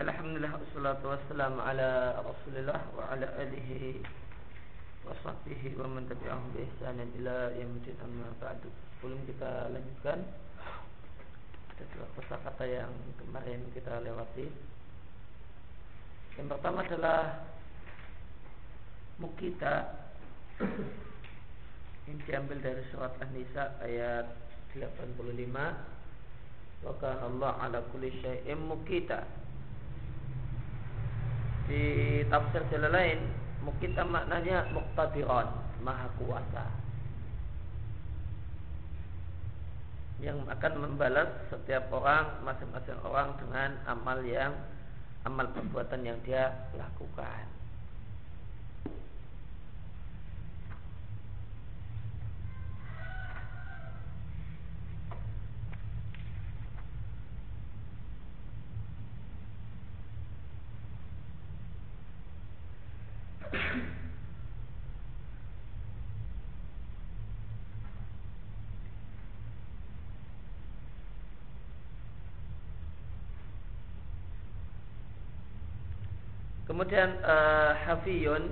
Alhamdulillah wassalatu wassalamu ala Rasulillah wa ala alihi wa sahbihi wa man tabi'ahum bi ihsanin ila yaumil amma ba'du. Sebelum kita lanjutkan ada dua kata yang kemarin kita lewati. Yang pertama adalah mukita yang diambil dari surat An-Nisa ayat 85 Wa Allah ala kulli syai'in mukita di tafsir jalan lain mukita maknanya muktadiron maha kuasa. Yang akan membalas setiap orang masing-masing orang dengan amal yang amal perbuatan yang dia lakukan Kemudian uh, Hafiyun.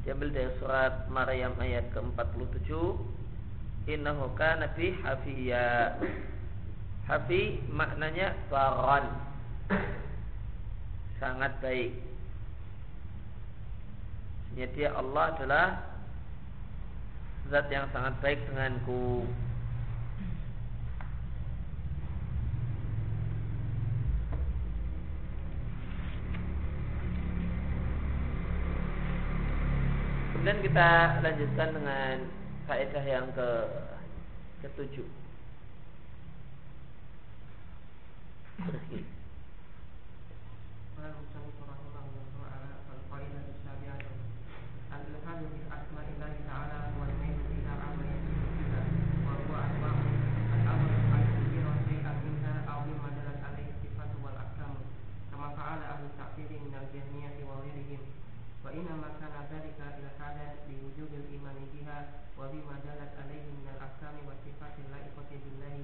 Diambil dari surat Maryam ayat ke-47 Innahu kana bi hafiya. Hafi maknanya baron. Sangat baik. Sebenarnya dia Allah adalah Zat yang sangat baik denganku Kemudian kita lanjutkan dengan faedah yang ke ketujuh. وذلك إلى هذا لوجوب الإيمان بها وبما دلت عليه من الأقسام والصفات اللائقة بالله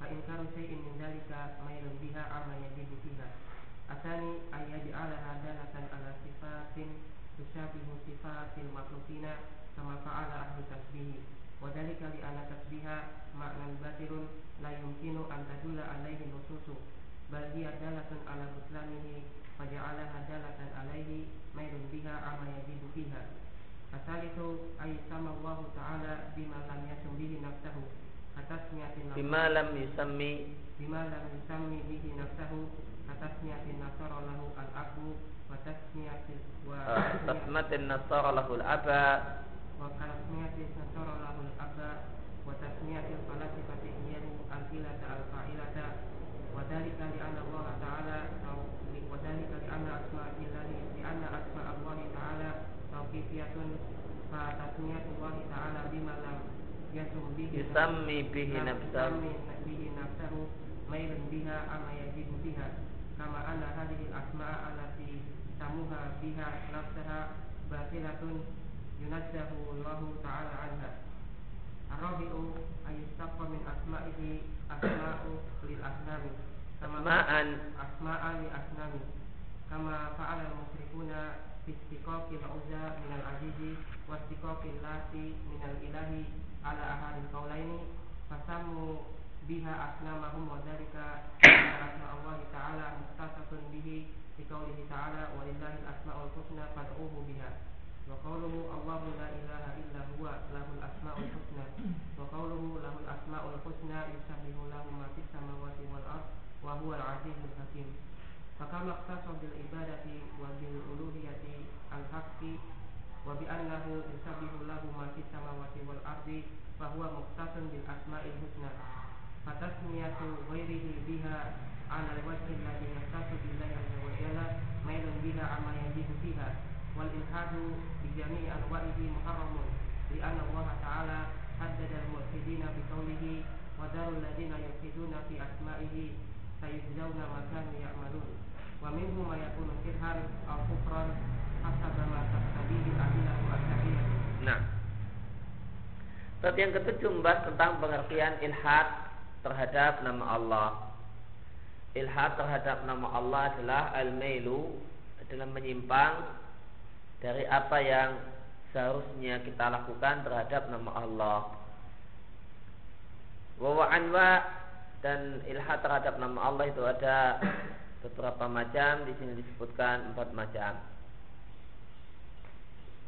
فإنكار شيء من ذلك ميل بها عما يجب فيها الثاني أن يجعلها دالة على صفات تشابه صفات المخلوقين كما فعل أهل التشبيه وذلك لأن تشبيه معنى باطل لا يمكن أن تدل عليه النصوص بل هي دالة على بطلانه Berhenti. bima lam yusammi bima lam yusammi bihi nafsahu. Katasmiyatin nasara lahu al-abu wa tasmiyatin wa ah, tasmatin nasara lahu al-aba. wa tasmiyatin nasara lahu al-aba wa tasmiyatin falasifati iyahu al-ilata al-fa'ilata. Wa dhalika li anna Allah ta'ala wa anna asma'illahi li anna asma' Allah ta'ala tawqifiyatun fa tasmiyatu Allah ta'ala bima lam yusammi bihi nafsahu bihi nafsahu mailun biha ama yajibu biha. Kama anna hadhihi al-asma'a allati samuha biha nafsaha batilatun yunazzahu Allah ta'ala anha. Ar-rabi'u ayustaqqa min asma'ihi asma'u lil asnami. Asma'an. asma'an li asnami kama fa'ala al-musyrikuna fi istiqaqil uzza min al-azizi wa istiqaqil lati min al-ilahi ala ahadil qaulaini fasamu biha asnamahum wa dzalika asma Allah taala mustasatun bihi fi qaulihi ta'ala walillahi al-asmaul husna fad'uhu biha. Wa qawluhu Allahu la ilaha illa huwa lahul asmaul husna wa qawluhu lahul asmaul husna yusabbihu lahu ma fis samawati wal ard wa huwa al-azizul hakim fakama ikhtasar bil ibadati wa bil uluhiyati al-haqqi wa bi annahu yusabbihu lahu ma fis samawati wal ardi fa huwa muqtasun bil asma'il husna fatasmiyatu ghairihi biha ala al-wajhi alladhi yahtasu billahi azza wa jalla mailun biha amma yajibu fiha wal ilhadu bi jami'i anwa'ihi muharramun li anna Allah ta'ala Nah, Bab yang ketujuh membahas tentang pengertian ilhad terhadap nama Allah. ilhad terhadap nama Allah adalah al-mailu adalah menyimpang dari apa yang seharusnya kita lakukan terhadap nama Allah. Wa anwa dan ilhad terhadap nama Allah itu ada beberapa macam di sini disebutkan empat macam.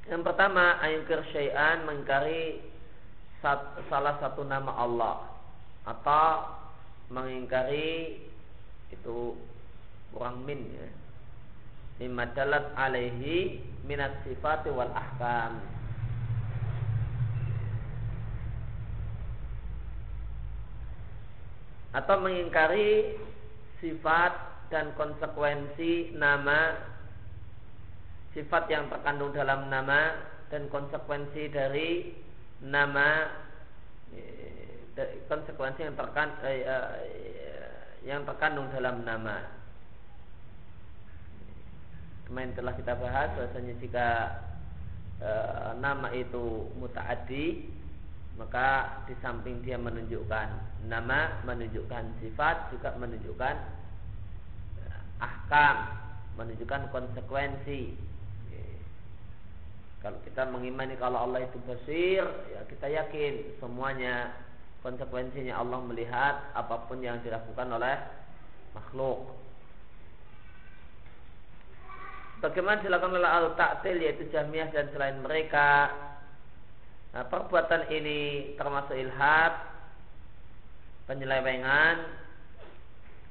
Yang pertama ayungkir syai'an mengingkari salah satu nama Allah atau mengingkari itu kurang min ya. Mimma dalat alaihi minat sifat wal ahkam. Atau mengingkari sifat dan konsekuensi nama sifat yang terkandung dalam nama dan konsekuensi dari nama eh, konsekuensi yang terkandung eh, eh, yang terkandung dalam nama. Kemarin telah kita bahas bahasanya jika e, nama itu mutaaddi maka di samping dia menunjukkan nama, menunjukkan sifat, juga menunjukkan ahkam, menunjukkan konsekuensi. Kalau kita mengimani kalau Allah itu basir, ya kita yakin semuanya konsekuensinya Allah melihat apa pun yang dilakukan oleh makhluk. Bagaimana dilakukan oleh al-ta'til yaitu jamiah dan selain mereka? Nah, perbuatan ini termasuk ilhad, penyelewengan,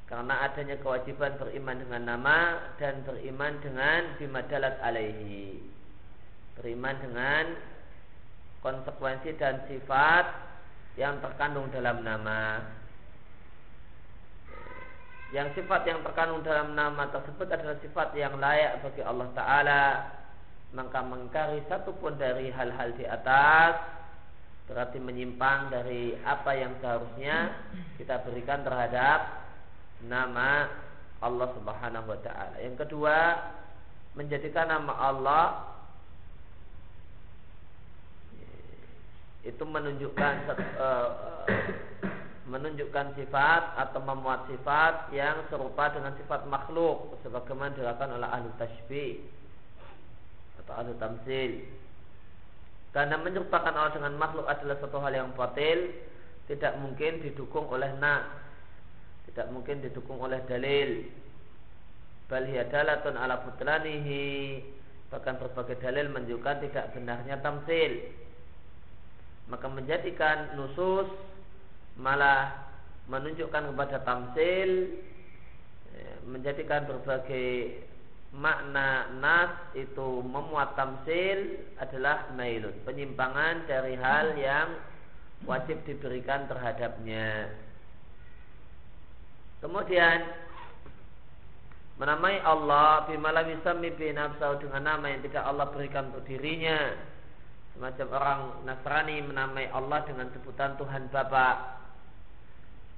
karena adanya kewajiban beriman dengan nama dan beriman dengan bimadalat alaihi beriman dengan konsekuensi dan sifat yang terkandung dalam nama. Yang sifat yang terkandung dalam nama tersebut adalah sifat yang layak bagi Allah Ta'ala Maka mengkari satupun dari hal-hal di atas Berarti menyimpang dari apa yang seharusnya kita berikan terhadap nama Allah Subhanahu wa taala. Yang kedua, menjadikan nama Allah itu menunjukkan uh, menunjukkan sifat atau memuat sifat yang serupa dengan sifat makhluk sebagaimana dilakukan oleh ahli tasbih atau ahli tamsil karena menyerupakan Allah dengan makhluk adalah satu hal yang batil tidak mungkin didukung oleh nas tidak mungkin didukung oleh dalil. Bal hiadalatun ala butlanihi. Bahkan berbagai dalil menunjukkan tidak benarnya tamsil maka menjadikan nusus malah menunjukkan kepada tamsil ya, menjadikan berbagai makna nas itu memuat tamsil adalah mailun penyimpangan dari hal yang wajib diberikan terhadapnya kemudian menamai Allah bimalam yusami binafsau dengan nama yang tidak Allah berikan untuk dirinya Semacam orang Nasrani menamai Allah dengan sebutan Tuhan Bapa.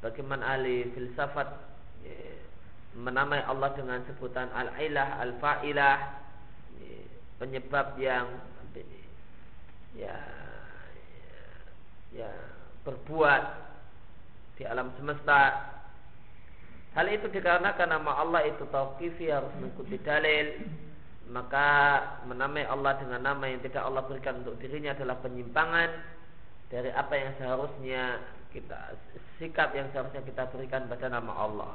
Bagaimana ahli filsafat ya, menamai Allah dengan sebutan Al-Ilah, Al-Fa'ilah, ya, penyebab yang ya, ya, ya berbuat di alam semesta. Hal itu dikarenakan nama Allah itu tauqifi harus mengikuti dalil maka menamai Allah dengan nama yang tidak Allah berikan untuk dirinya adalah penyimpangan dari apa yang seharusnya kita sikap yang seharusnya kita berikan pada nama Allah.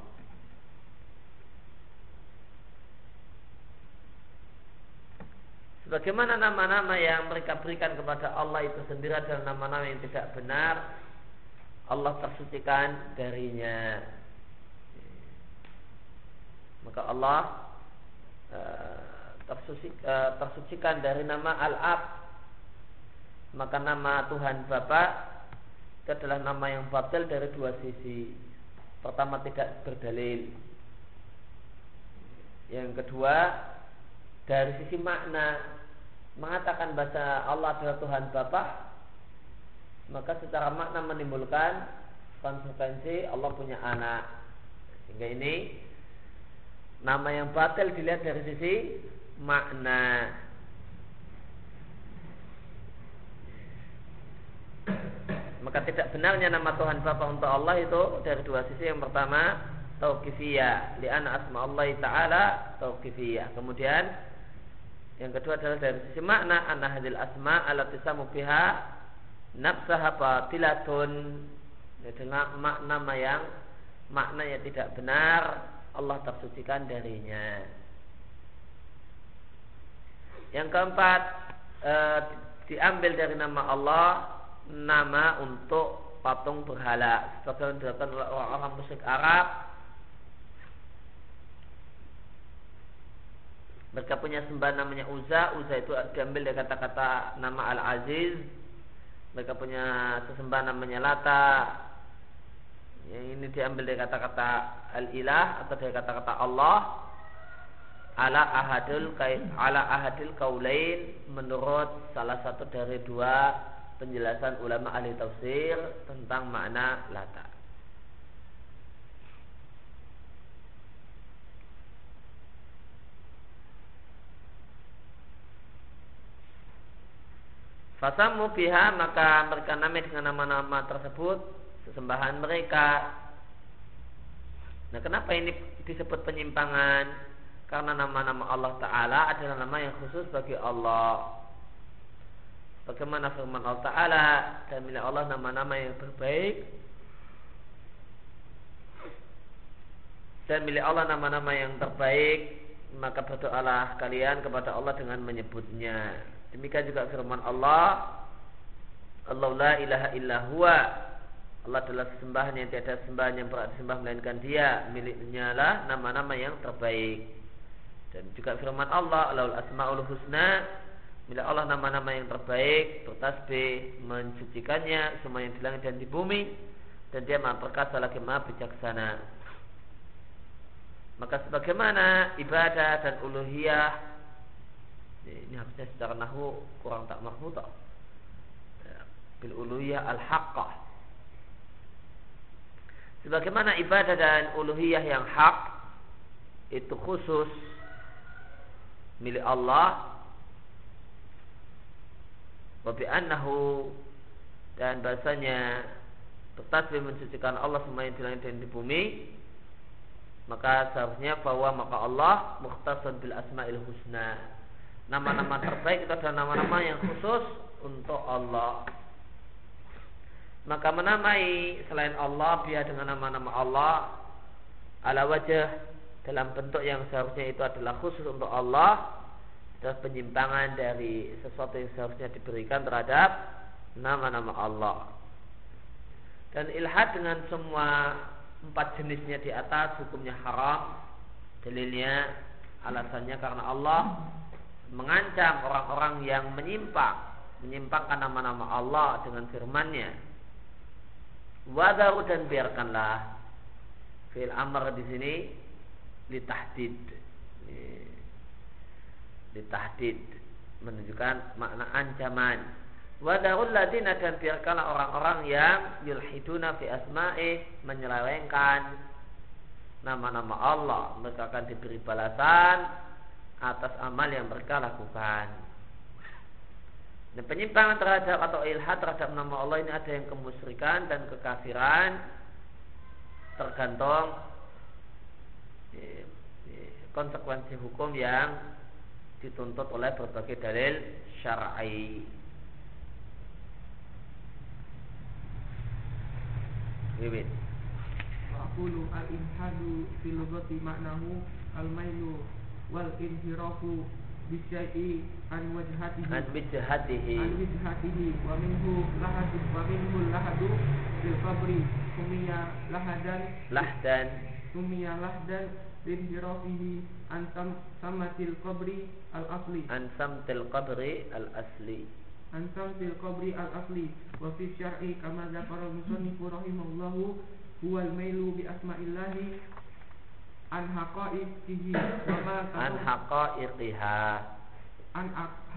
Sebagaimana nama-nama yang mereka berikan kepada Allah itu sendiri adalah nama-nama yang tidak benar, Allah tersucikan darinya. Maka Allah uh, tersuci, uh, tersucikan dari nama Al-Ab. Maka nama Tuhan Bapa itu adalah nama yang batil dari dua sisi. Pertama tidak berdalil. Yang kedua dari sisi makna. Mengatakan bahasa Allah adalah Tuhan Bapa maka secara makna menimbulkan konsekuensi Allah punya anak. Sehingga ini nama yang batil dilihat dari sisi makna. Maka tidak benarnya nama Tuhan Bapa untuk Allah itu dari dua sisi. Yang pertama tauqifiyah li'anna asma Allah taala tauqifiyah kemudian yang kedua adalah dari sisi makna anna hadil asma allati samu biha nafsaha batilatun. Dengan makna yang makna yang tidak benar Allah tersucikan darinya yang keempat e, diambil dari nama Allah nama untuk patung berhala yang dilakukan oleh orang-orang musyrik Arab Mereka punya sembah namanya Uza. Uza itu diambil dari kata-kata nama Al-Aziz. Mereka punya sesembahan namanya Lata. Yang ini diambil dari kata-kata Al-Ilah atau dari kata-kata Allah. Ala ahadul ala ahadil kaulain menurut salah satu dari dua penjelasan ulama ahli tafsir tentang makna Lata. Fasamu biha maka mereka namai dengan nama-nama tersebut sesembahan mereka. Nah, kenapa ini disebut penyimpangan? Karena nama-nama Allah Ta'ala adalah nama yang khusus bagi Allah. Bagaimana firman Allah Ta'ala dan milik Allah nama-nama yang terbaik dan milik Allah nama-nama yang terbaik maka berdoalah kalian kepada Allah dengan menyebutnya. Demikian juga firman Allah Allah la ilaha illa huwa Allah adalah sembahan yang tiada sembahan yang berarti sembah melainkan dia miliknya lah nama-nama yang terbaik. Dan juga firman Allah Allahul asmaul husna milik Allah nama-nama yang terbaik bertasbih mensucikannya semua yang di langit dan di bumi dan dia maha perkasa lagi maha bijaksana. Maka sebagaimana ibadah dan uluhiyah ini harusnya secara nahu kurang tak mahmud ya, bil uluhiyah al haqqah sebagaimana ibadah dan uluhiyah yang hak itu khusus milik Allah wa annahu dan bahasanya bertasbih mensucikan Allah semua yang di dan di bumi maka seharusnya bahwa maka Allah mukhtasan bil asma'il husna nama-nama terbaik itu adalah nama-nama yang khusus untuk Allah. Maka menamai selain Allah biar dengan nama-nama Allah ala wajah dalam bentuk yang seharusnya itu adalah khusus untuk Allah dan penyimpangan dari sesuatu yang seharusnya diberikan terhadap nama-nama Allah. Dan ilhad dengan semua empat jenisnya di atas hukumnya haram. Dalilnya alasannya karena Allah mengancam orang-orang yang menyimpang, menyimpangkan nama-nama Allah dengan firman-Nya. Wadaru dan biarkanlah fil amr di sini litahdid. Litahdid menunjukkan makna ancaman. Wadarul ladina dan biarkanlah orang-orang yang yulhiduna fi asma'i menyelewengkan nama-nama Allah. Mereka akan diberi balasan atas amal yang mereka lakukan. Dan penyimpangan terhadap atau ilhad terhadap nama Allah ini ada yang kemusyrikan dan kekafiran tergantung konsekuensi hukum yang dituntut oleh berbagai dalil syar'i. Wibit. Aqulu al-inhadu fil maknahu al-mailu wal inhirafu bisyai'i an wajhatihi. An wajhatihi an wajhatihi wa minhu lahadu wa minhu lahadu fil qabri. Sumiya lahadan. Lahdan. Sumiya lahdan linhirafihi an samatil qabri al asli an samtil qabri al asli an samtil qabri al asli wa fi syar'i kama dzakara musannifu rahimahullahu huwa al mailu bi asma'illahi an haqaiqihi wa ma an haqaiqiha. An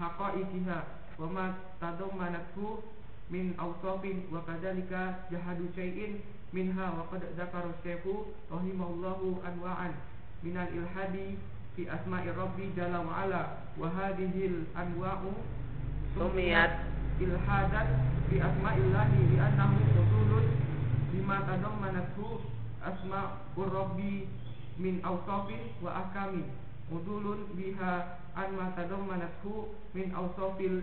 haqaiqiha wa ma tadammanathu min awsafin wa kadzalika jahadu syai'in minha wa qad dzakara syekhu rahimahullahu anwa'an min al ilhadi fi asma'i rabbi jalla wa ala wa hadhihi al anwa'u sumiyat. ilhadat fi asma'illahi li annahu usulun lima tadammanathu asma'ur rabbi min awsafin wa ahkamin udulun biha an ma tadammanathu min awsafil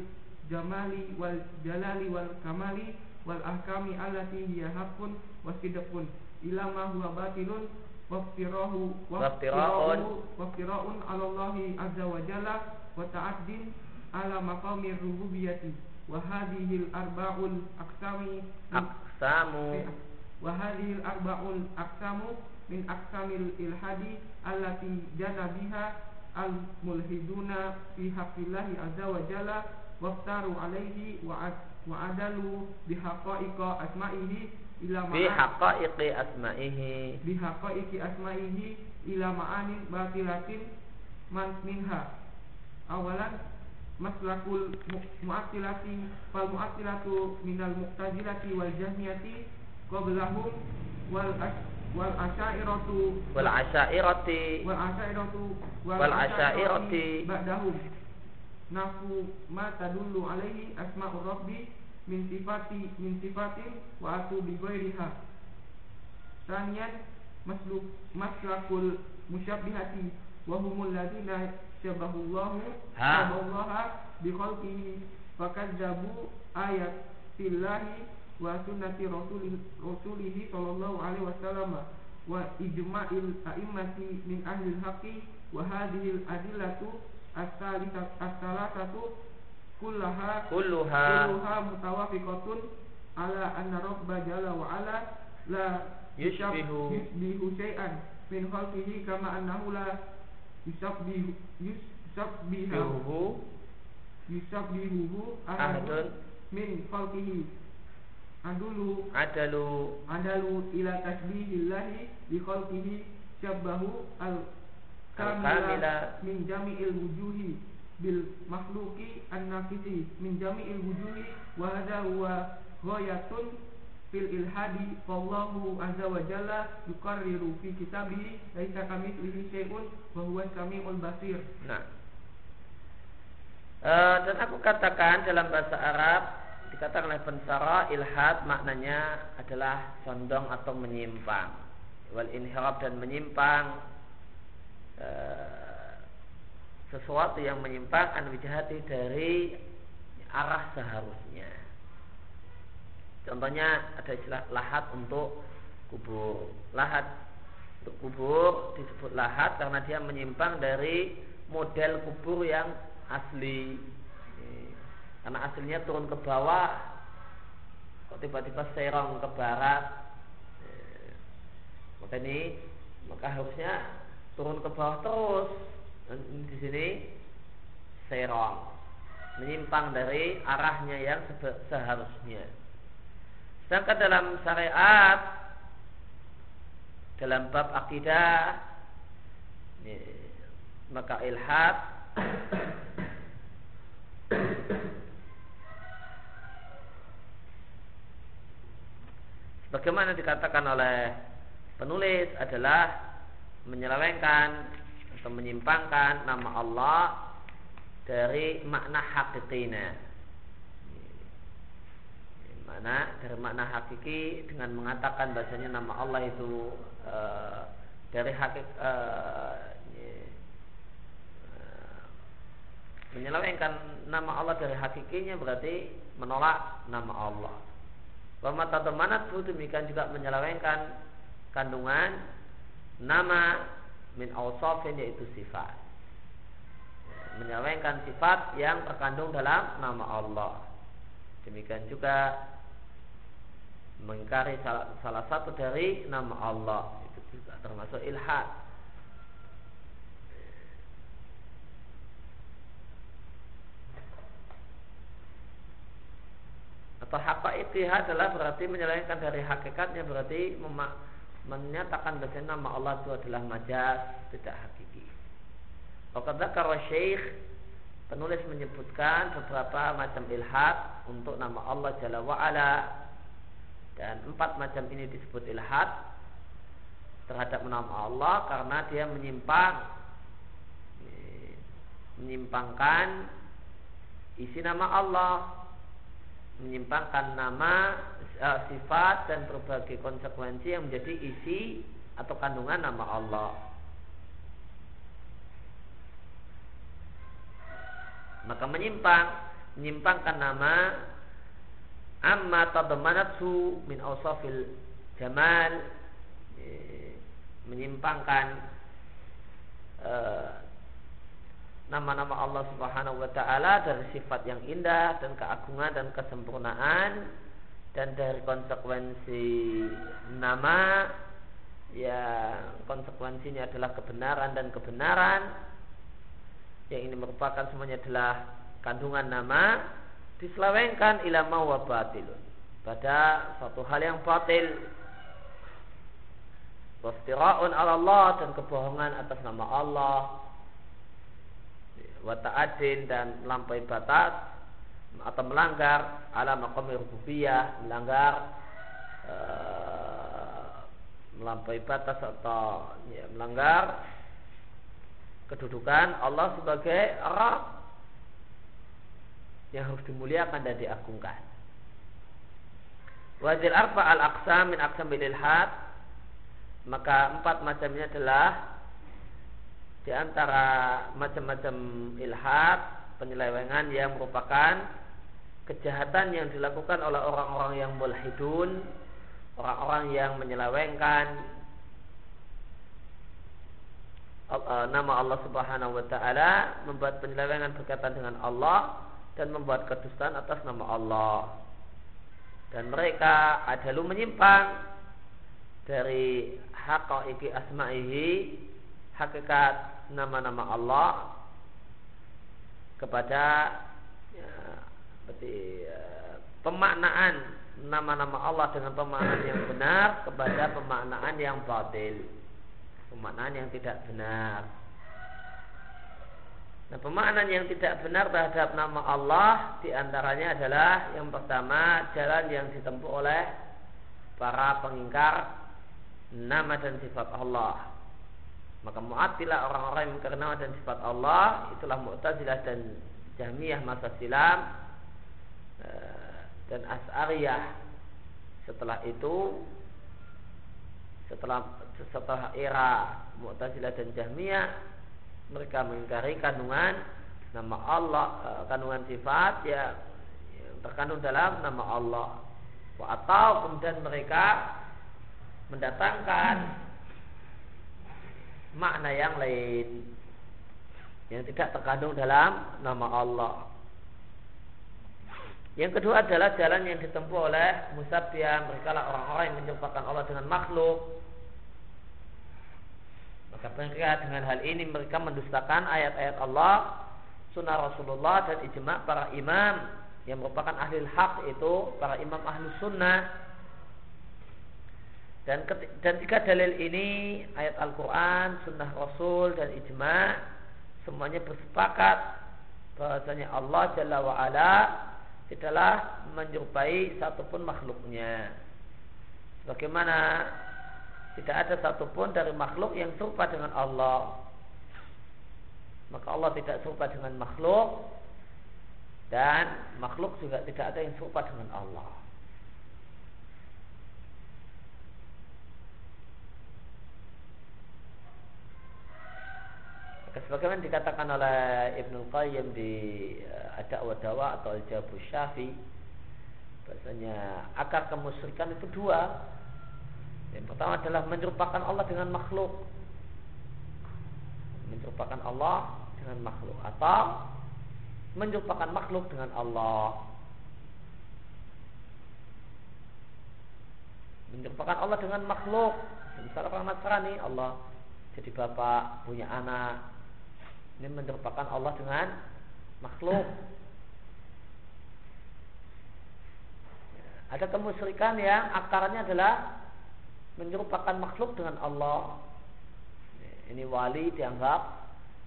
jamali wal jalali wal kamali wal ahkami allati hiya haqqun wa sidqun. Ila ma huwa batilun waftirahu Waftira'un. waftira'un ala Allah azza wa jalla wa ta'addin ala maqamir rububiyyati. Wa hadhihi al arba'ul aqsami Aksamu wa hadhihi al arba'ul aqsamu min aqsamil ilhadi allati jana biha al mulhiduna fi haqqillahi azza wa jalla waftaru alaihi wa wa adalu bihaqa'iqa asma'ihi ila Fi ma'an haqaiqi asma'ihi. Bihaqa'iqi asma'ihi ila ma'anin batilatin man minha. Awalan maslakul mu- mu'attilati fal mu'attilatu minal mu'tazilati wal jahmiyati qablahum wal wal asyairatu wal asyairati wal asyairatu Wal asyairati. ba'dahum nafu ma tadullu alaihi asma'ur rabbi min sifati min sifatin wa atu bi ghairiha Sanian masluk maslakul musyabbihati wa humul ladina syabahullahu Ha. syabahullaha bi khalqihi fakadzabu ayatillahi wa sunnati rasulih rasulihi sallallahu alaihi wasallam wa ijma'il a'immati min ahli haqqi wa hadhihi al-adillatu as-salasatu kullaha kulluha. kulluha mutawafiqatun ala anna rabba jalla wa ala la Yushbihu. yushbihu syai'an min khalqihi kama annahu la yusabbihu yusabbihu yusabbihuhu ahadun. min khalqihi adulu adalu adalu ila tasbihillahi bi khalqihi syabbahu al kamila min jami'il wujuhi bil makhluqi an-nafisi min jami'il wujuhi wa hadha huwa ghayatun fil ilhadi fallahu azza wa jalla yuqarriru fi kitabihi laisa kamitslihi syai'un wa huwa samiul basir. Nah. Eh, dan aku katakan dalam bahasa Arab dikatakan oleh pensara ilhad maknanya adalah condong atau menyimpang. Wal inhirab dan menyimpang eh, sesuatu yang menyimpang an wijhati dari arah seharusnya. Contohnya ada istilah lahat untuk kubur. Lahat untuk kubur disebut lahat karena dia menyimpang dari model kubur yang asli. Karena aslinya turun ke bawah, kok tiba-tiba serong ke barat. Eh, Maka ini maka harusnya turun ke bawah terus. Dan di sini serong, menyimpang dari arahnya yang seharusnya. Sedangkan dalam syariat dalam bab akidah maka ilhad Bagaimana dikatakan oleh penulis adalah menyelewengkan atau menyimpangkan nama Allah dari makna hakikinya mana dari makna hakiki dengan mengatakan bahasanya nama Allah itu eh, dari hakik eh, menyelewengkan nama Allah dari hakikinya berarti menolak nama Allah. Wa tadamanat demikian juga menyelewengkan kandungan nama min awsafin yaitu sifat. Menyelewengkan sifat yang terkandung dalam nama Allah. Demikian juga mengingkari salah, salah satu dari nama Allah itu juga termasuk ilhad. Atau haqaiqiyah adalah berarti menyelewengkan dari hakikatnya berarti menyatakan bahwa nama Allah itu adalah majaz, tidak hakiki. Waqad dzakara Syekh penulis menyebutkan beberapa macam ilhad untuk nama Allah Jalla wa ala dan empat macam ini disebut ilhad terhadap nama Allah karena dia menyimpang menyimpangkan isi nama Allah menyimpangkan nama uh, sifat dan berbagai konsekuensi yang menjadi isi atau kandungan nama Allah. Maka menyimpang, menyimpangkan nama amma tadamanatsu min awsafil jamal menyimpangkan uh, nama-nama Allah Subhanahu wa taala dari sifat yang indah dan keagungan dan kesempurnaan dan dari konsekuensi nama yang konsekuensinya adalah kebenaran dan kebenaran. Yang ini merupakan semuanya adalah kandungan nama diselewengkan ilama wa batilun pada suatu hal yang batil. Wastira'un ala Allah dan kebohongan atas nama Allah wa ta'adin dan melampaui batas atau melanggar ala maqami rububiyah melanggar uh, melampaui batas atau ya, melanggar kedudukan Allah sebagai Rabb yang harus dimuliakan dan diagungkan. Wajil arba al aqsam min aqsam ilhad maka empat macamnya adalah di antara macam-macam ilhad, penyelewengan yang merupakan kejahatan yang dilakukan oleh orang-orang yang mulhidun, orang-orang yang menyelewengkan eh, nama Allah Subhanahu wa taala, membuat penyelewengan berkaitan dengan Allah dan membuat kedustaan atas nama Allah. Dan mereka adalah menyimpang dari haqaiqi asma'ihi hakikat nama-nama Allah kepada ya, berarti ya, pemaknaan nama-nama Allah dengan pemaknaan yang benar kepada pemaknaan yang batil pemaknaan yang tidak benar Nah, pemaknaan yang tidak benar terhadap nama Allah di antaranya adalah yang pertama jalan yang ditempuh oleh para pengingkar nama dan sifat Allah. Maka Mu'attilah orang-orang yang mengkari dan sifat Allah itulah Mu'tazilah dan Jahmiyah masa silam eh, dan As'ariyah. Setelah itu setelah setelah era Mu'tazilah dan Jahmiyah mereka mengingkari kandungan nama Allah eh, kandungan sifat ya terkandung dalam nama Allah. Atau kemudian mereka mendatangkan makna yang lain yang tidak terkandung dalam nama Allah. Yang kedua adalah jalan yang ditempuh oleh musabbih mereka lah orang-orang yang menyerupakan Allah dengan makhluk. Maka mereka dengan hal ini mereka mendustakan ayat-ayat Allah, sunnah Rasulullah dan ijma para imam yang merupakan ahli hak itu para imam ahli sunnah dan dan tiga dalil ini ayat Al-Quran, Sunnah Rasul dan ijma semuanya bersepakat bahwasanya Allah Jalla wa Ala tidaklah menyerupai satupun makhluknya. Bagaimana tidak ada satupun dari makhluk yang serupa dengan Allah. Maka Allah tidak serupa dengan makhluk dan makhluk juga tidak ada yang serupa dengan Allah. Sebagaimana dikatakan oleh Ibnu Qayyim di uh, Ada atau Al-Jabu Syafi bahasanya akar kemusyrikan itu dua. Yang pertama adalah menyerupakan Allah dengan makhluk. Menyerupakan Allah dengan makhluk. Atau menyerupakan makhluk dengan Allah. Menyerupakan Allah dengan makhluk. Misalnya orang Nasrani Allah jadi bapak punya anak ini menyerupakan Allah dengan makhluk. Ada kemusyrikan yang akarnya adalah menyerupakan makhluk dengan Allah. Ini wali dianggap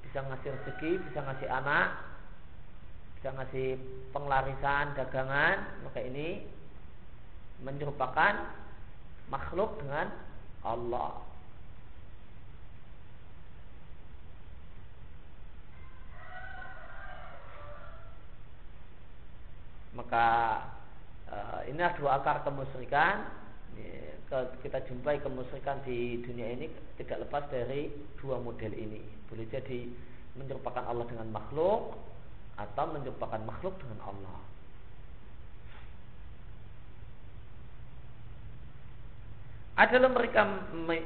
bisa ngasih rezeki, bisa ngasih anak, bisa ngasih penglarisan dagangan, maka ini menyerupakan makhluk dengan Allah. Maka uh, inilah dua akar kemusyrikan. Kita jumpai kemusyrikan di dunia ini tidak lepas dari dua model ini. Boleh jadi menyerupakan Allah dengan makhluk atau menyerupakan makhluk dengan Allah. Adalah mereka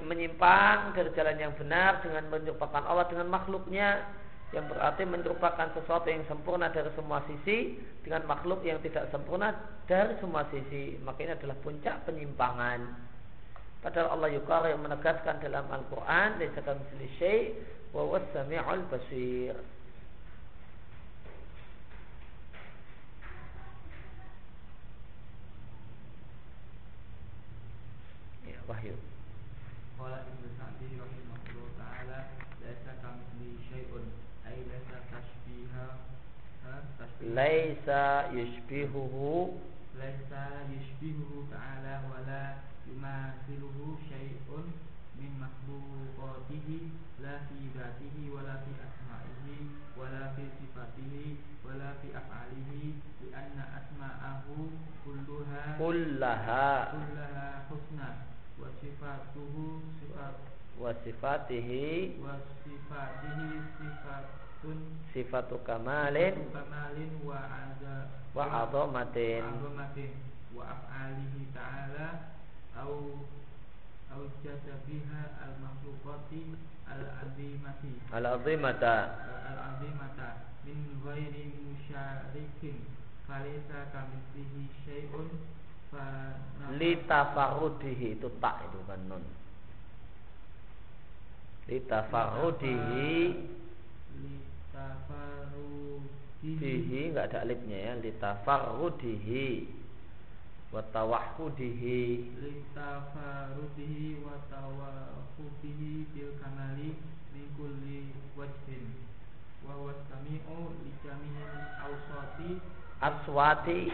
menyimpang dari jalan yang benar dengan menyerupakan Allah dengan makhluknya yang berarti menyerupakan sesuatu yang sempurna dari semua sisi dengan makhluk yang tidak sempurna dari semua sisi. Maka ini adalah puncak penyimpangan. Padahal Allah Yukar yang menegaskan dalam Al-Quran kamitsli syai' wa was-sami'ul basir. Ya wahyu Ibnu Sa'di rahimahullah taala laisa kamitsli syai'un laisa yushbihuhu laisa yushbihuhu ta'ala wala yumathiluhu syai'un min makhluqatihi la fi dzatihi wala fi asma'ihi wala fi sifatihi wala fi af'alihi li anna asma'ahu kulluha kullaha kullaha husna wa sifatuhu sifat wa sifatu kamalin kamalin wa ada wa adhamatin. Wa adhamatin. Wa af'alihi ta'ala au au jada biha al makhluqati al azimati al azimata al azimata min ghairi musyarikin. Falisa kamitslihi syai'un. Fa litafarrudihi itu tak itu kan nun. Litafarrudihi litafarrudihi. Enggak ada alifnya ya. Litafarrudihi. Wa tawahhudihi litafarrudihi wa tawahhudihi bil kamali min kulli wajhin. Wa wasami'u li jami'il awsati. Aswati.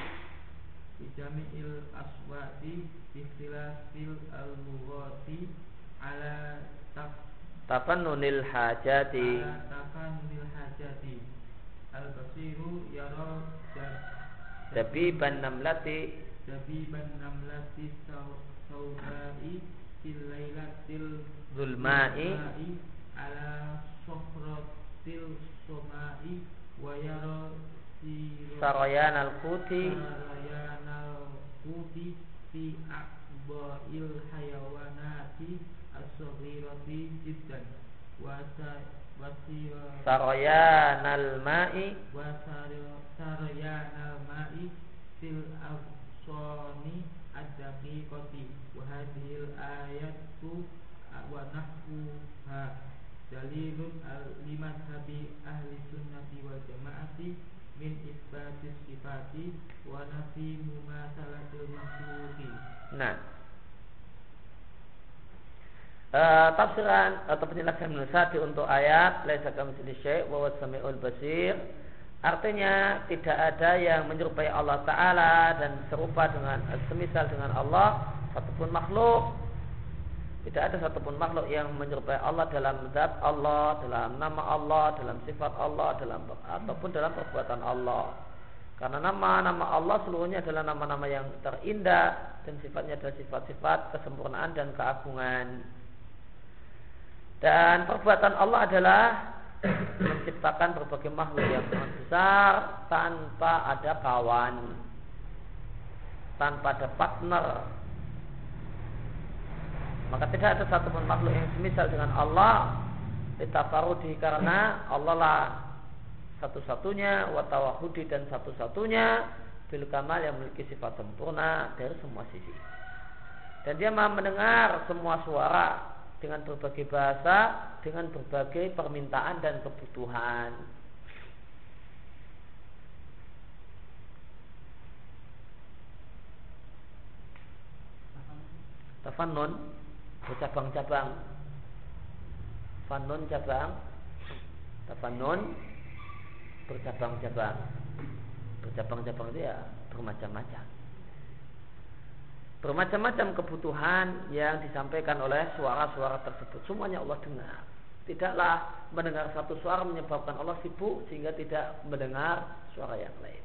Li jami'il aswati ikhtilafil al-lughati ala taf tafannunil hajati. Tafannunil hajati. Al-basiru yara dabiban namlati. Dabiban namlati saudai fil lailatil zulmai. ala sohratil somai wa yara sarayan al-kuti sarayan al-kuti fi akbail hayawanati as-saghirati jiddan. Wa sarayan al-ma'i wa sarayan al-ma'i fil afsani ad-daqiqati. Wa hadhil ayatu wa nahwuha. Dalilun liman habi ahli sunnati wal jama'ati min isbatis sifati wa nafi mumasalatil makhluqi. Nah uh, tafsiran atau penjelasan Nusadi untuk ayat laisa kamitsli syai' wa samiul basir artinya tidak ada yang menyerupai Allah taala dan serupa dengan semisal dengan Allah satupun makhluk tidak ada satupun makhluk yang menyerupai Allah dalam zat Allah, dalam nama Allah, dalam sifat Allah, dalam ataupun dalam perbuatan Allah. Karena nama-nama Allah seluruhnya adalah nama-nama yang terindah dan sifatnya adalah sifat-sifat kesempurnaan dan keagungan. Dan perbuatan Allah adalah menciptakan berbagai makhluk yang sangat besar tanpa ada kawan, tanpa ada partner. Maka tidak ada satupun makhluk yang semisal dengan Allah ditafarudi karena Allah lah satu-satunya watawahudi dan satu-satunya bil kamal yang memiliki sifat sempurna dari semua sisi. Dan dia mendengar semua suara dengan berbagai bahasa, dengan berbagai permintaan dan kebutuhan. Tafannun bercabang-cabang. Fanun cabang. Tafannun bercabang-cabang. Bercabang-cabang itu ya bermacam-macam bermacam-macam kebutuhan yang disampaikan oleh suara-suara tersebut. Semuanya Allah dengar. Tidaklah mendengar satu suara menyebabkan Allah sibuk sehingga tidak mendengar suara yang lain.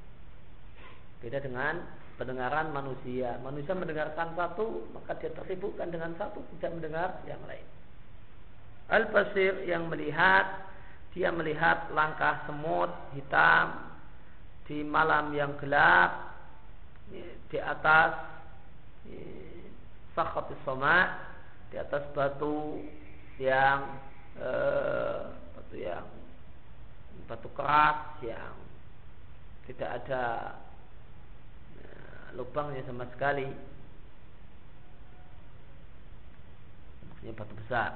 Beda dengan pendengaran manusia. Manusia mendengarkan satu, maka dia tersibukkan dengan satu, tidak mendengar yang lain. Al-Basir yang melihat, dia melihat langkah semut hitam di malam yang gelap di atas sakhat soma di atas batu yang eh, batu yang batu keras yang tidak ada eh, lubangnya sama sekali. Maksudnya batu besar.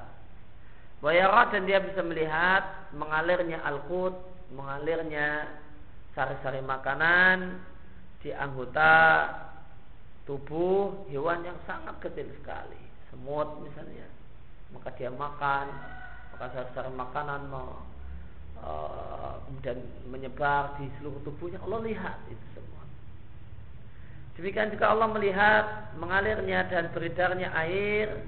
Wayara dan dia bisa melihat mengalirnya al-qut, mengalirnya sari-sari makanan di anggota tubuh hewan yang sangat kecil sekali. Semut misalnya. Maka dia makan, maka sari-sari makanan mau uh, kemudian menyebar di seluruh tubuhnya Allah lihat itu semua demikian juga Allah melihat mengalirnya dan beredarnya air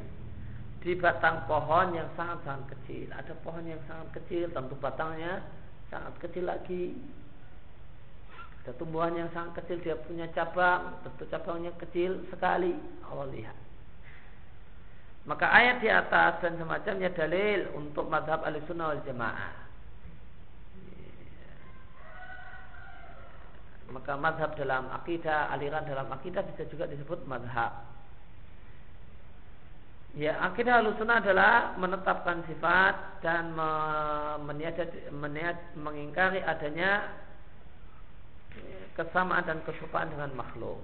di batang pohon yang sangat-sangat kecil ada pohon yang sangat kecil tentu batangnya sangat kecil lagi ada tumbuhan yang sangat kecil dia punya cabang tentu cabangnya kecil sekali. Allah lihat. Maka ayat di atas dan semacamnya dalil untuk madhab al-sunnah wal jamaah. Maka madhab dalam akidah, aliran dalam akidah bisa juga disebut madhab. Ya, akidah alusuna adalah menetapkan sifat dan meniada, meniad, mengingkari adanya kesamaan dan kesukaan dengan makhluk.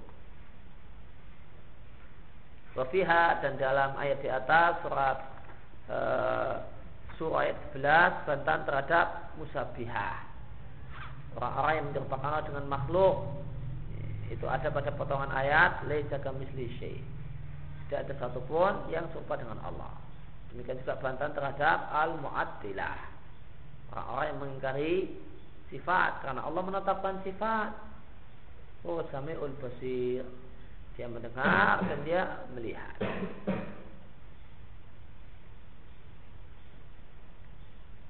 Wafiha dan dalam ayat di atas surat uh, surah ayat 11 bantahan terhadap musabihah orang-orang yang menyerupakan dengan makhluk itu ada pada potongan ayat laisa kamisli tidak ada satupun yang serupa dengan Allah. Demikian juga bantahan terhadap al muaddilah orang-orang yang mengingkari sifat. Karena Allah menetapkan sifat. Oh samiul basir. Dia mendengar dan dia melihat.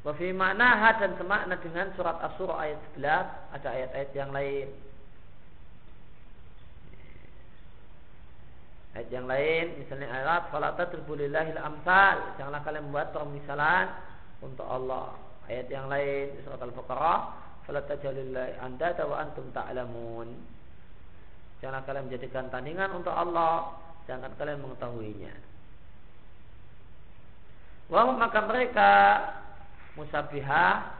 Wafi makna dan semakna dengan surat Asur ayat 11 ada ayat-ayat yang lain. Ayat yang lain misalnya ayat falata terbulillahil amsal. Janganlah kalian membuat permisalan untuk Allah. Ayat yang lain surat Al-Baqarah falata jalillahi anda wa antum ta'lamun. Janganlah kalian menjadikan tandingan untuk Allah jangan kalian mengetahuinya. Wah maka mereka musabihah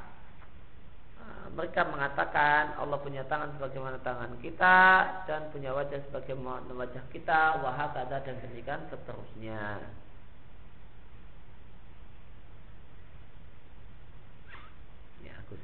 eh, mereka mengatakan Allah punya tangan sebagaimana tangan kita dan punya wajah sebagaimana wajah kita wahakada dan demikian seterusnya ya Agus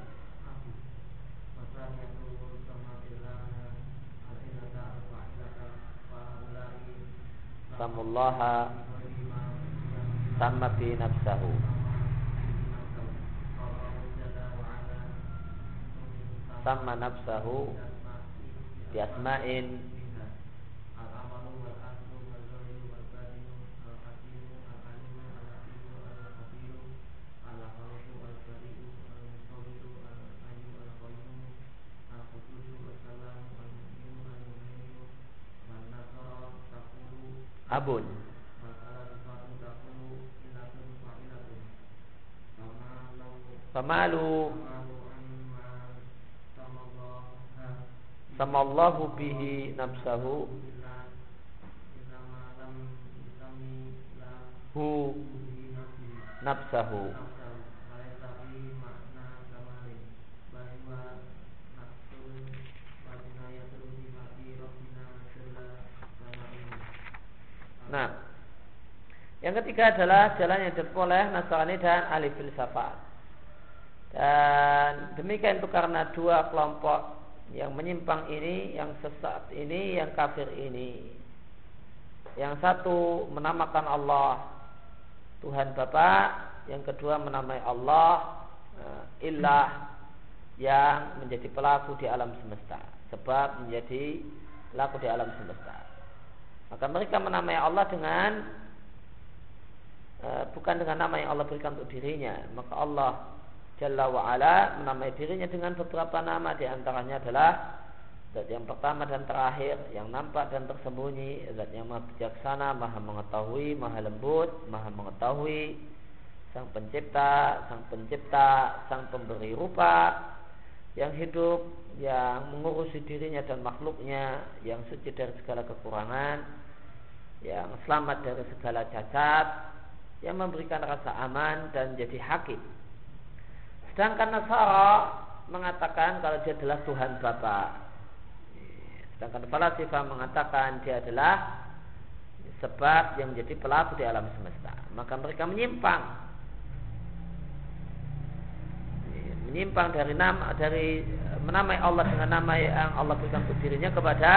Samullaha Sama bi nafsahu. Sama nafsahu biasma'in abun. Pemalu samallahu bihi nafsahu. Hu. Nafsahu Nah, yang ketiga adalah jalan yang ditempuh oleh Nasrani dan ahli filsafat. Dan demikian itu karena dua kelompok yang menyimpang ini, yang sesat ini, yang kafir ini. Yang satu menamakan Allah Tuhan Bapa, yang kedua menamai Allah uh, ilah yang menjadi pelaku di alam semesta, sebab menjadi pelaku di alam semesta. Maka mereka menamai Allah dengan uh, bukan dengan nama yang Allah berikan untuk dirinya, maka Allah Jalla wa'ala menamai dirinya dengan beberapa nama. Di antaranya adalah Zat yang pertama dan terakhir Yang nampak dan tersembunyi Zat yang maha bijaksana, maha mengetahui Maha lembut, maha mengetahui Sang pencipta, sang pencipta Sang pemberi rupa Yang hidup Yang mengurusi dirinya dan makhluknya Yang suci dari segala kekurangan Yang selamat dari segala cacat Yang memberikan rasa aman Dan jadi hakim Sedangkan Nasara mengatakan kalau dia adalah Tuhan Bapa. Sedangkan Falasifah mengatakan dia adalah sebab yang menjadi pelaku di alam semesta. Maka mereka menyimpang. Menyimpang dari nama dari menamai Allah dengan nama yang Allah berikan untuk dirinya kepada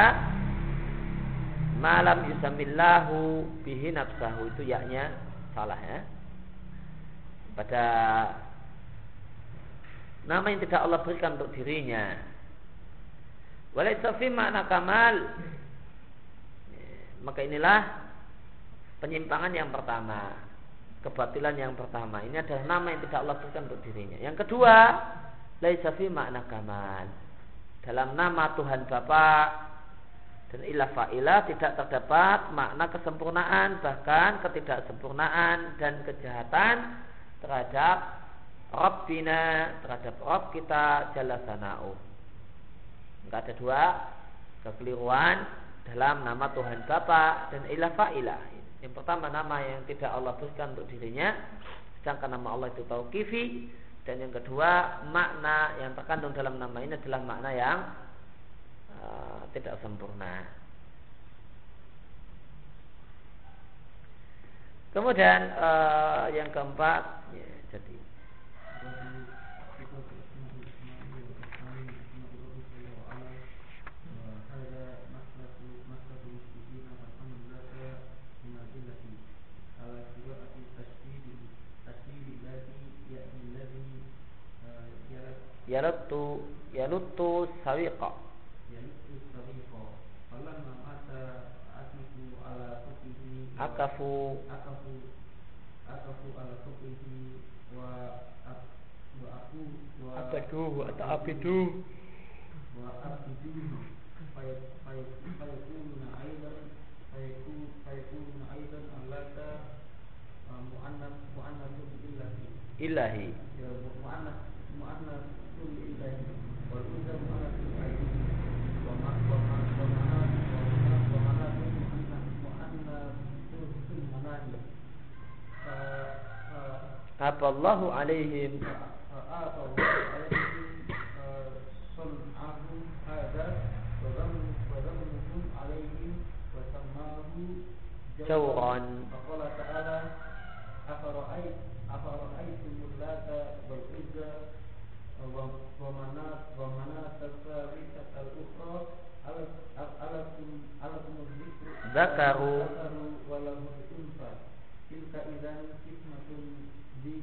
malam yusamillahu bihi nafsahu itu yaknya salah ya. Pada nama yang tidak Allah berikan untuk dirinya. Walaysa fi makna kamal. Maka inilah penyimpangan yang pertama, kebatilan yang pertama. Ini adalah nama yang tidak Allah berikan untuk dirinya. Yang kedua, laisa fi makna kamal. Dalam nama Tuhan Bapa dan ilah fa'ilah tidak terdapat makna kesempurnaan bahkan ketidaksempurnaan dan kejahatan terhadap Rabbina terhadap Rabb kita jalla sana'u. Enggak ada dua kekeliruan dalam nama Tuhan Bapa dan ilah fa'ilah. Yang pertama nama yang tidak Allah berikan untuk dirinya, sedangkan nama Allah itu tauqifi dan yang kedua makna yang terkandung dalam nama ini adalah makna yang uh, tidak sempurna. Kemudian uh, yang keempat, ya, jadi yalutu yalutu sawiqa yalutu sawiqa falamma mata asmiku ala kufihi akafu. Akafu. Akafu ala kufihi wa wa aku wa abadu wa ta'abidu wa abidu fayakuna aidan fayakuna aidan mu'annas mu'annas illahi. ilahi Aballahu alaihim. Dzikru dzakaru wa lahu unsa tilka idzan qismatun di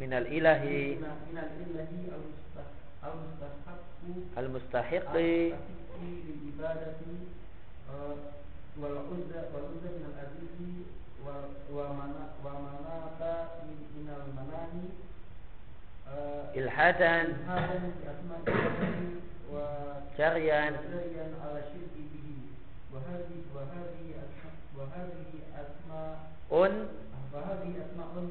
minal ilahi. Al al ibadati wal uzza wal uzza minal azizi wa mana wa manata minal manani ilhadan. Wa jaryan ala syirki bihi wa hadhihi wa hadhihi wa hadhihi asma'un wa hadhihi asma'un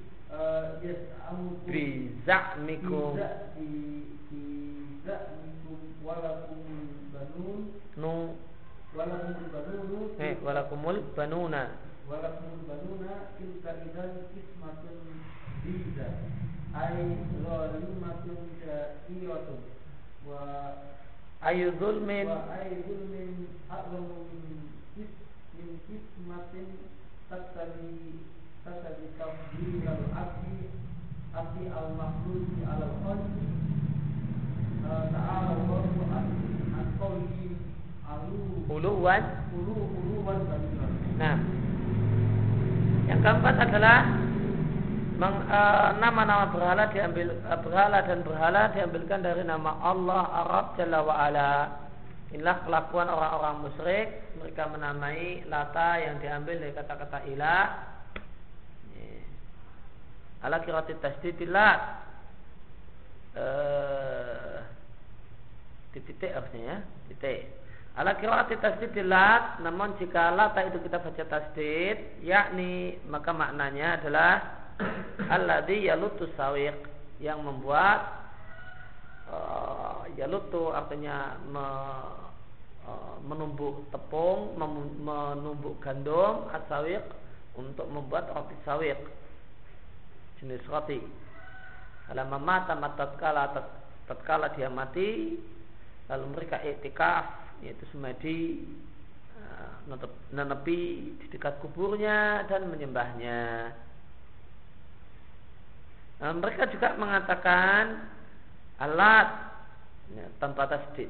Eh, Bizakmikum Bizakmikum Walakumul banun Nu. Walakumul banunu Eh walakumul banuna Walakumul banuna Tilka idan kismatun Biza Ay zalimatun Iyatun Wa Ayu zulmin. Wa ayu zulmin A'lamu min kismatin Tattabi abdi nah. Yang keempat adalah e, nama-nama berhala diambil e, berhala dan berhala diambilkan dari nama Allah Arab Jalla wa ala. Inilah kelakuan orang-orang musyrik, mereka menamai lata yang diambil dari kata-kata ilah. Ala kirati tasdidillah. Eh, titik harusnya ya, titik. Ala kiraati tasdid lat, namun jika lata itu kita baca tasdid, yakni maka maknanya adalah alladhi yalutu sawiq yang membuat uh, yalutu artinya me, uh, menumbuk tepung, mem- menumbuk gandum asawiq untuk membuat roti sawiq jenis roti. Kalau mata tatkala tatkala dia mati, lalu mereka iktikaf yaitu semedi netep- nenepi di dekat kuburnya dan menyembahnya. Nah, mereka juga mengatakan alat ya, tanpa tasdid.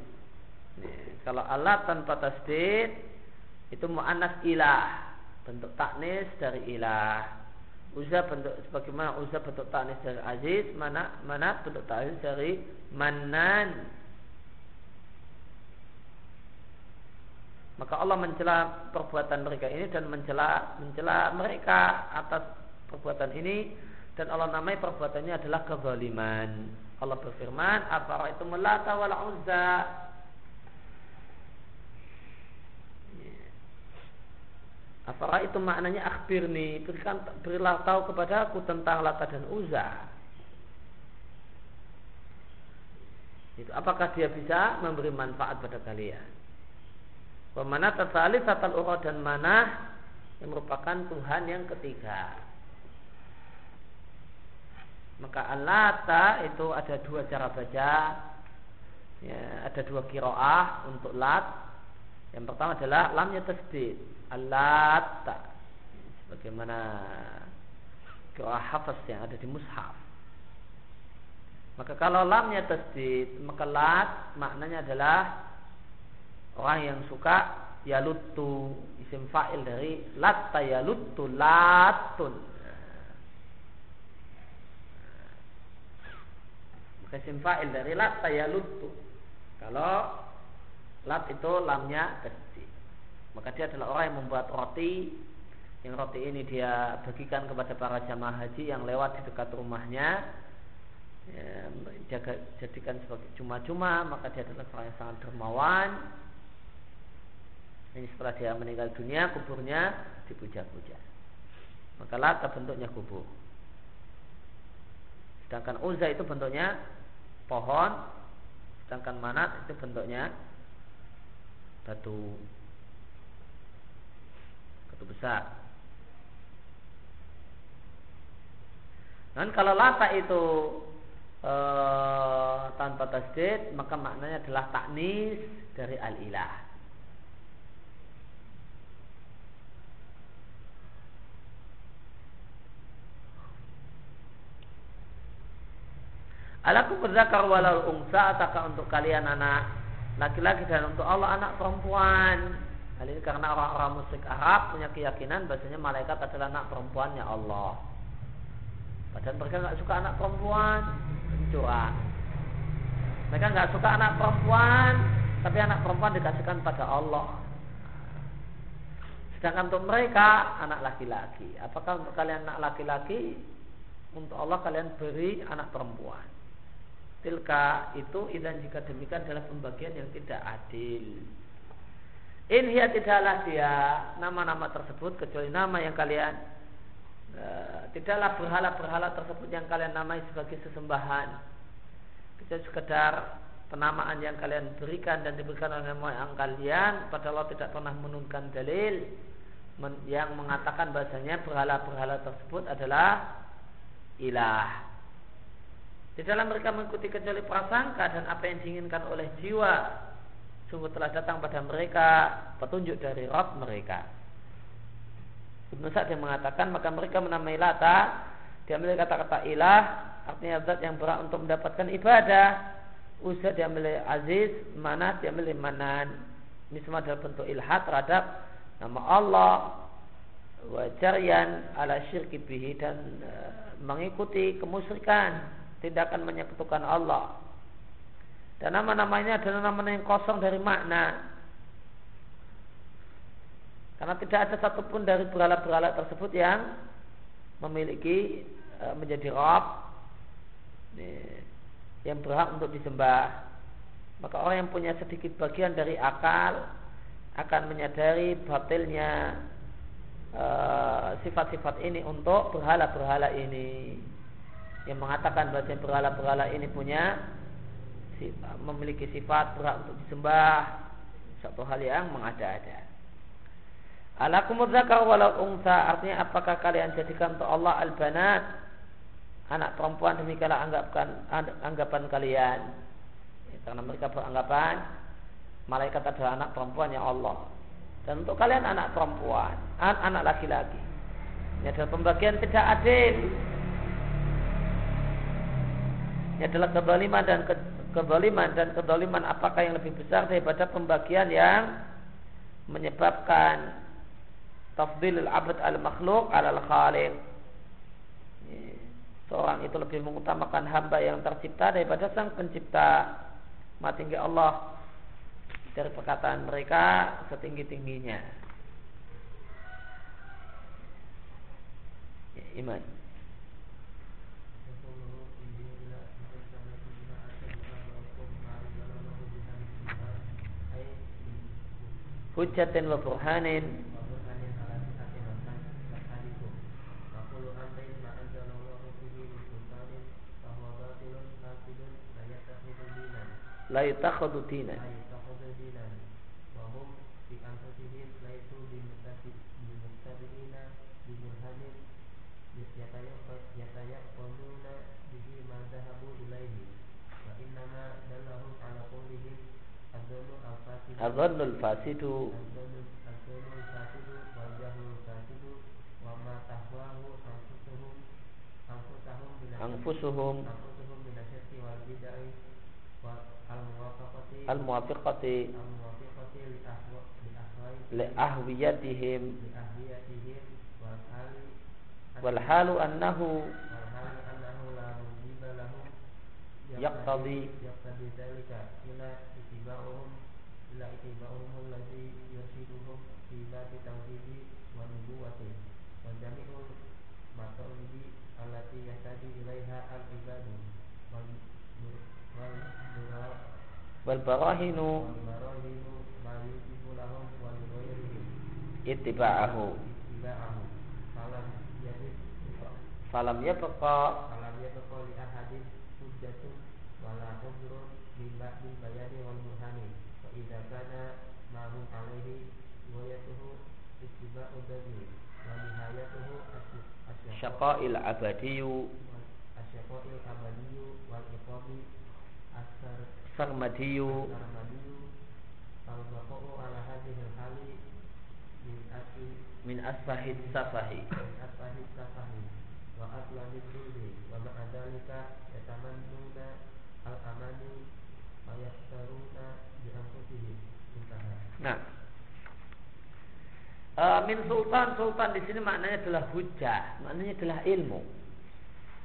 Ya, kalau alat tanpa tasdid itu mu'annas ilah, bentuk taknis dari ilah. Uzza bentuk sebagaimana Uzza bentuk taknis dari aziz, mana mana bentuk taknis dari manan. Maka Allah mencela perbuatan mereka ini dan mencela mencela mereka atas perbuatan ini dan Allah namai perbuatannya adalah kezaliman. Allah berfirman, "Apa itu melata wal uzza?" Apa itu maknanya akhbirni berikan berilah tahu kepada aku tentang Lata dan Uzza. Itu apakah dia bisa memberi manfaat pada kalian? Pemana tersali satal urah dan mana yang merupakan Tuhan yang ketiga. Maka alata itu ada dua cara baca. Ya, ada dua kiroah untuk lat. Yang pertama adalah lamnya tasdid. Alata. Sebagaimana kiroah hafaz yang ada di mushaf. Maka kalau lamnya tasdid, maka lat maknanya adalah orang yang suka yalutu isim fa'il dari latta yalutu latun maka isim fa'il dari latta yalutu kalau lat itu lamnya tasdid maka dia adalah orang yang membuat roti. Yang roti ini dia bagikan kepada para jamaah haji yang lewat di dekat rumahnya. Ya, jadikan sebagai cuma-cuma maka dia adalah orang yang sangat dermawan. Ini setelah dia meninggal dunia kuburnya dipuja-puja. Maka lata bentuknya kubur. Sedangkan uzza itu bentuknya pohon. Sedangkan manat itu bentuknya batu. Batu besar. Dan kalau lata itu e, tanpa tasdid maka maknanya adalah taknis dari al-ilah. Alaku berzakar walau ungsa ataka untuk kalian anak laki-laki dan untuk Allah anak perempuan. Hal ini karena orang-orang musyrik Arab punya keyakinan bahasanya malaikat adalah anak perempuannya Allah. Padahal mereka nggak suka anak perempuan, curang. Mereka nggak suka anak perempuan, tapi anak perempuan dikasihkan pada Allah. Sedangkan untuk mereka anak laki-laki. Apakah untuk kalian anak laki-laki? untuk Allah kalian beri anak perempuan. Tilka itu idan jika demikian adalah pembagian yang tidak adil. In hiya tidaklah dia nama-nama tersebut kecuali nama yang kalian e, tidaklah berhala-berhala tersebut yang kalian namai sebagai sesembahan. Kita sekedar penamaan yang kalian berikan dan diberikan oleh moyang kalian padahal Allah tidak pernah menurunkan dalil yang mengatakan bahasanya berhala-berhala tersebut adalah ilah. Di dalam mereka mengikuti kecuali prasangka dan apa yang diinginkan oleh jiwa, sungguh telah datang pada mereka petunjuk dari Rob mereka. Ibnu Sa'd mengatakan maka mereka menamai Lata diambil kata-kata ilah artinya zat yang berat untuk mendapatkan ibadah Usa diambil Aziz, Manat diambil Manan. Ini semua adalah bentuk ilhat terhadap nama Allah wajarian ala syirki bihi dan e, mengikuti kemusyrikan tindakan menyekutukan Allah. Dan nama-namanya adalah nama yang kosong dari makna. Karena tidak ada satupun dari berhala-berhala tersebut yang memiliki e, menjadi Rob yang berhak untuk disembah. Maka orang yang punya sedikit bagian dari akal akan menyadari batilnya eh, sifat-sifat ini untuk berhala-berhala ini yang mengatakan bahwa berhala-berhala ini punya memiliki sifat berhak untuk disembah satu hal yang mengada-ada. Alakumul zakar artinya apakah kalian jadikan untuk Allah al-banat? Anak perempuan demikianlah anggapkan anggapan kalian. Ya, karena mereka beranggapan malaikat adalah anak perempuan yang Allah. Dan untuk kalian anak perempuan anak laki-laki. Ini adalah pembagian tidak adil ini adalah kebaliman dan ke, kebaliman dan kedoliman apakah yang lebih besar daripada pembagian yang menyebabkan tafdilul abad al makhluk al khaliq seorang itu lebih mengutamakan hamba yang tercipta daripada sang pencipta. Mati Allah dari perkataan mereka setinggi-tingginya. Ya, iman hujatin wa burhanin. La yatakhadhu dinan الظن الفاسد أنفسهم الموافقة لأهويتهم والحال أنه يقتضي ذلك حين اتباعهم ila ittiba'uhum alladhi yurshiduhum fi babi tauhidi wa nubuwati wa jami'ul mata'udi allati yahtadi ilaiha al-ibadu wal wal wal barahinu falam yabqa li ahadin hujjatun wala udhrun min ba'di bayani wal burhani wa idza kana ma hum alaihi wayatuhu ittiba'u dalil wa nihayatuhu asyaqa'il abadiyyu asyaqa'il abadiyyu wal iqabi asar Sarmadiyu min asfahid safahi asfahid safahi wa aslami dulli wa ma'adalika yatamannuna Nah Uh, min sultan sultan di sini maknanya adalah hujah, maknanya adalah ilmu.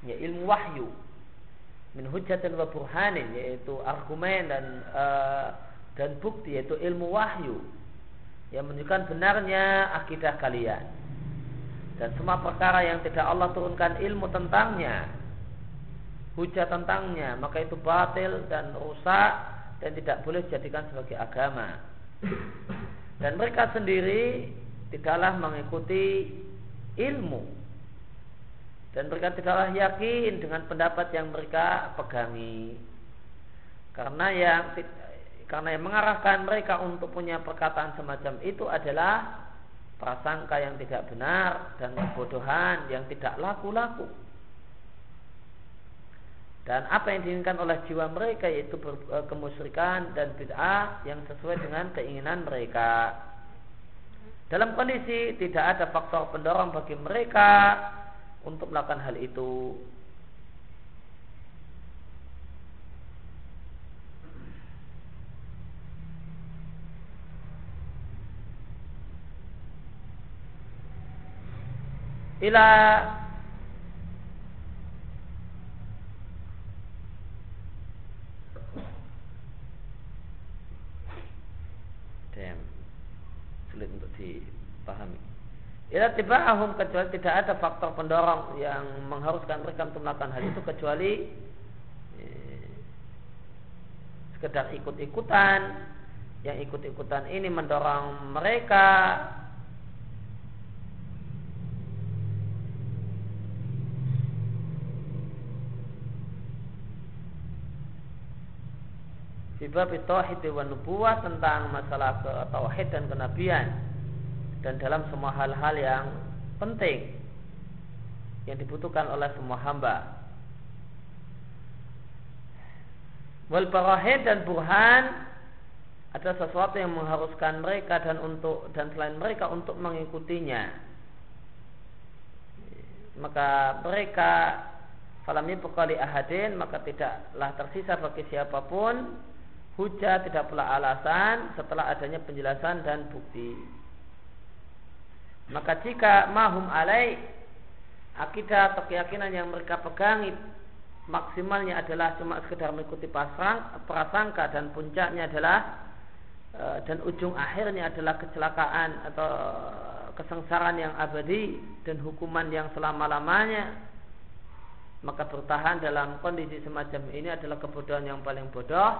Ya ilmu wahyu min wa burhanin yaitu argumen dan uh, dan bukti yaitu ilmu wahyu yang menunjukkan benarnya akidah kalian. dan semua perkara yang tidak Allah turunkan ilmu tentangnya hujah tentangnya maka itu batil dan rusak dan tidak boleh dijadikan sebagai agama. Dan mereka sendiri tidaklah mengikuti ilmu. Dan mereka tidaklah yakin dengan pendapat yang mereka pegangi. Karena yang karena yang mengarahkan mereka untuk punya perkataan semacam itu adalah prasangka yang tidak benar dan kebodohan yang tidak laku-laku. Dan apa yang diinginkan oleh jiwa mereka yaitu eh, kemusyrikan dan bid'ah yang sesuai dengan keinginan mereka. Dalam kondisi tidak ada faktor pendorong bagi mereka untuk melakukan hal itu. ila Damn. sulit untuk dipahami. Ila ahum kecuali tidak ada faktor pendorong yang mengharuskan mereka untuk melakukan hal itu kecuali eh, sekedar ikut-ikutan yang ikut-ikutan ini mendorong mereka Bibab tauhid wa nubuwah tentang masalah ke tauhid dan kenabian dan dalam semua hal-hal yang penting yang dibutuhkan oleh semua hamba. Wal barahid dan burhan ada sesuatu yang mengharuskan mereka dan untuk dan selain mereka untuk mengikutinya. Maka mereka falam yubqali ahadin maka tidaklah tersisa bagi siapa pun hujah tidak pula alasan setelah adanya penjelasan dan bukti. Maka jika mahum alai akidah atau keyakinan yang mereka pegangi maksimalnya adalah cuma sekedar mengikuti pasang, prasangka dan puncaknya adalah e, dan ujung akhirnya adalah kecelakaan atau kesengsaraan yang abadi dan hukuman yang selama-lamanya maka bertahan dalam kondisi semacam ini adalah kebodohan yang paling bodoh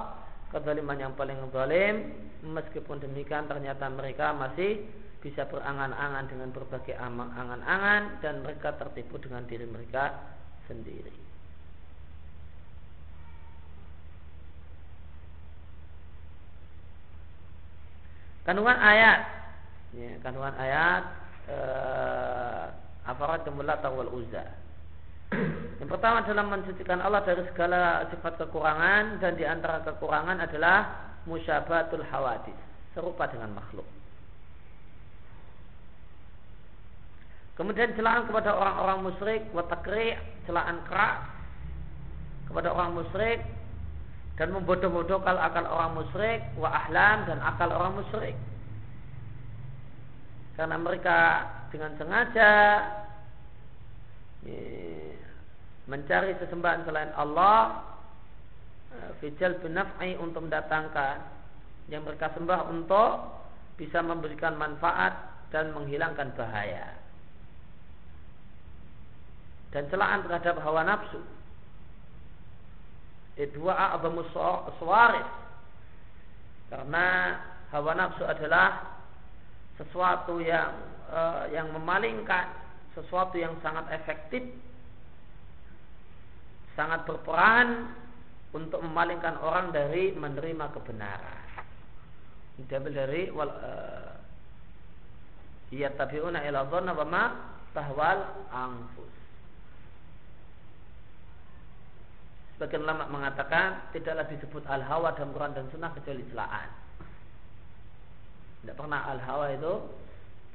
kezaliman yang paling zalim meskipun demikian ternyata mereka masih bisa berangan-angan dengan berbagai angan-angan dan mereka tertipu dengan diri mereka sendiri. Kandungan ayat, ya, kandungan ayat eh, aparat wal uzza. Yang pertama adalah mensucikan Allah dari segala sifat kekurangan dan di antara kekurangan adalah musyabatul hawadis, serupa dengan makhluk. Kemudian celaan kepada orang-orang musyrik, watakri, celaan kerak kepada orang musyrik dan membodoh-bodohkan akal orang musyrik, wa ahlam dan akal orang musyrik. Karena mereka dengan sengaja mencari sesembahan selain Allah eh, fijal binaf'i untuk mendatangkan yang mereka sembah untuk bisa memberikan manfaat dan menghilangkan bahaya. Dan celaan terhadap hawa nafsu. Dua a'zamu suwaris karena hawa nafsu adalah sesuatu yang uh, yang memalingkan sesuatu yang sangat efektif sangat berperan untuk memalingkan orang dari menerima kebenaran. Diambil dari wal iya tabiuna ila dhanna wa ma tahwal anfus. Sebagian ulama mengatakan tidaklah disebut al hawa dalam Quran dan Sunnah kecuali celaan. Tidak pernah al hawa itu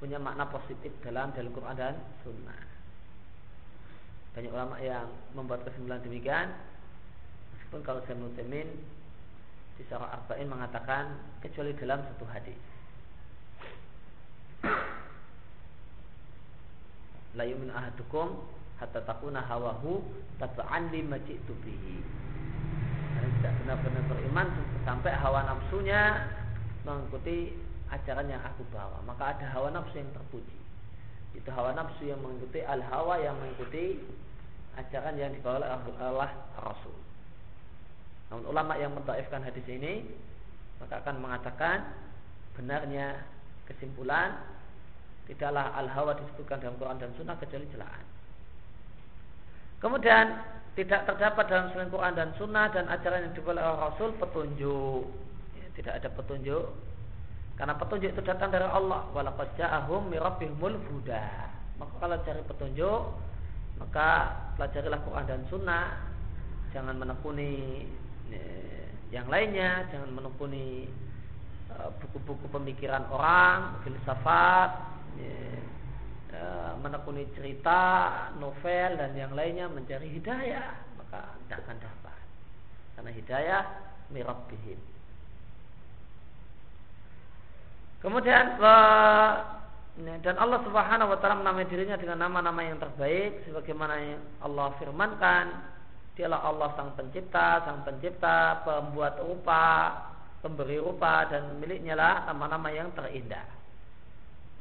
punya makna positif dalam dalam Quran dan Sunnah. Banyak ulama yang membuat kesimpulan demikian. Meskipun kalau saya Temin Di Sarah Arba'in mengatakan Kecuali dalam satu hadis. La yumin ahadukum Hatta takuna hawahu Tata'an lima ji'tu bihi. Karena tidak benar-benar beriman Sampai hawa nafsunya Mengikuti ajaran yang aku bawa. Maka ada hawa nafsu yang terpuji itu hawa nafsu yang mengikuti al hawa yang mengikuti ajaran yang dibawa oleh Rasul. Namun ulama yang mentaifkan hadis ini maka akan mengatakan benarnya kesimpulan tidaklah al hawa disebutkan dalam Quran dan Sunnah kecuali celaan. Kemudian tidak terdapat dalam selain Quran dan Sunnah dan ajaran yang dibawa oleh Rasul petunjuk. Ya, tidak ada petunjuk karena petunjuk itu datang dari Allah. Walaqad ja'ahum mirabbihumul huda. Maka kalau cari petunjuk, maka pelajarilah Quran dan Sunnah. Jangan menekuni eh, yang lainnya, jangan menekuni eh, buku-buku pemikiran orang, filsafat, eh, menekuni cerita, novel dan yang lainnya mencari hidayah, maka tidak akan dapat. Karena hidayah mirabbihim. Kemudian dan Allah Subhanahu wa taala menamai dirinya dengan nama-nama yang terbaik sebagaimana yang Allah firmankan dialah Allah sang pencipta, sang pencipta, pembuat rupa, pemberi rupa dan miliknya lah nama-nama yang terindah.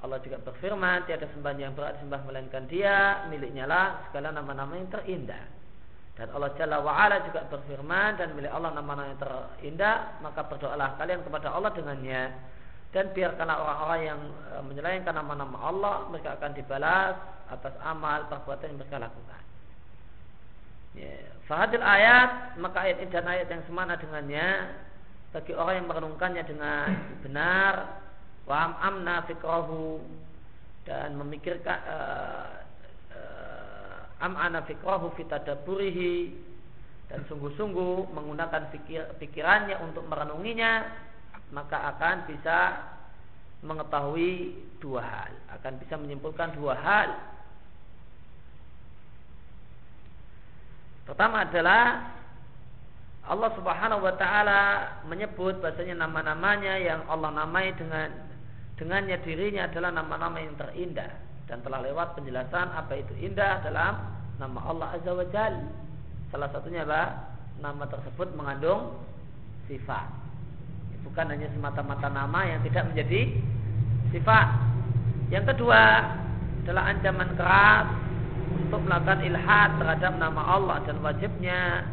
Allah juga berfirman, tiada sembahan yang berat sembah melainkan Dia, miliknya lah segala nama-nama yang terindah. Dan Allah Jalla wa'ala juga berfirman dan milik Allah nama-nama yang terindah, maka berdoalah kalian kepada Allah dengannya dan biarkanlah orang-orang yang e, menyelesaikan nama-nama Allah mereka akan dibalas atas amal perbuatan yang mereka lakukan. Ya. Fahadil ayat maka ayat ini dan ayat yang semana dengannya bagi orang yang merenungkannya dengan benar wam amna fikrahu dan memikirkan uh, uh, am'ana fikrahu fitadaburihi dan sungguh-sungguh menggunakan pikir, pikirannya untuk merenunginya maka akan bisa mengetahui dua hal, akan bisa menyimpulkan dua hal. Pertama adalah Allah Subhanahu wa taala menyebut bahasanya nama-namanya yang Allah namai dengan dengannya dirinya adalah nama-nama yang terindah dan telah lewat penjelasan apa itu indah dalam nama Allah Azza wa Jalla. Salah satunya apa? Nama tersebut mengandung sifat bukan hanya semata-mata nama yang tidak menjadi sifat. Yang kedua adalah ancaman keras untuk melakukan ilhad terhadap nama Allah dan wajibnya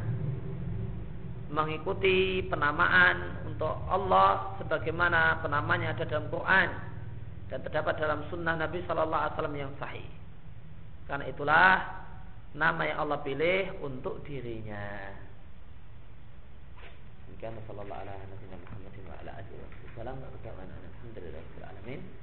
mengikuti penamaan untuk Allah sebagaimana penamanya ada dalam Quran dan terdapat dalam sunnah Nabi Shallallahu Alaihi Wasallam yang sahih. Karena itulah nama yang Allah pilih untuk dirinya. Demikian ala alihi wasallam wa ta'ala alhamdulillahi